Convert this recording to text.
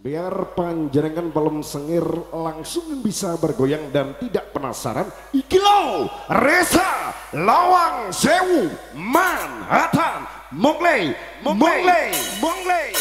Biar panjenengan belum sengir langsung bisa bergoyang dan tidak penasaran Ikilau Reza Lawang Sewu Manhattan Mongley Mongley Mongley